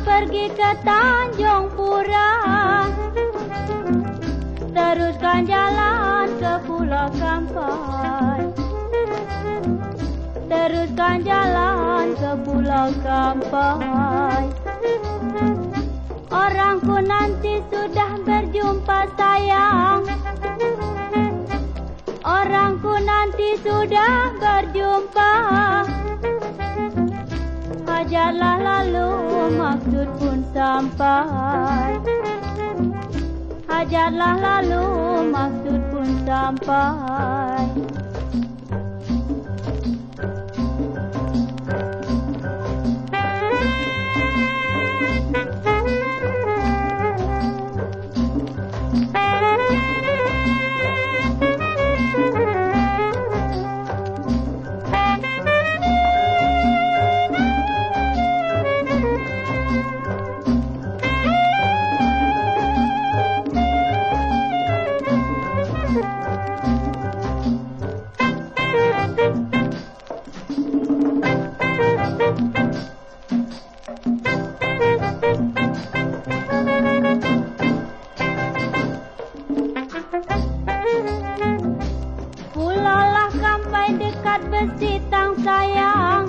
pergi ke Tanjung Pura. Teruskan jalan ke Pulau Kampai Teruskan jalan ke Pulau Kampai Orangku nanti sudah berjumpa sayang. Orangku nanti sudah berjumpa. Hajarlah maksud pun sampai. Hajarlah lalu maksud pun sampai Pulaulah sampai dekat besi tang sayang.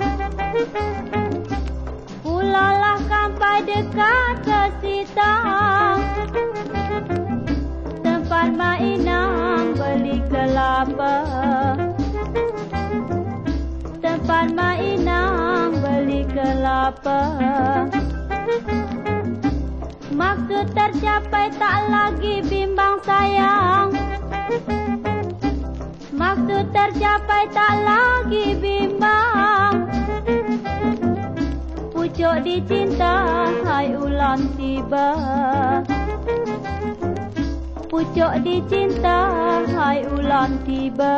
Pulaulah sampai dekat besi tang. Tempat mainan beli kelapa kelapa Maksud tercapai tak lagi bimbang sayang. Maksud tercapai tak lagi bimbang. Pucuk dicinta hai ulang tiba. Pucuk dicinta hai ulang tiba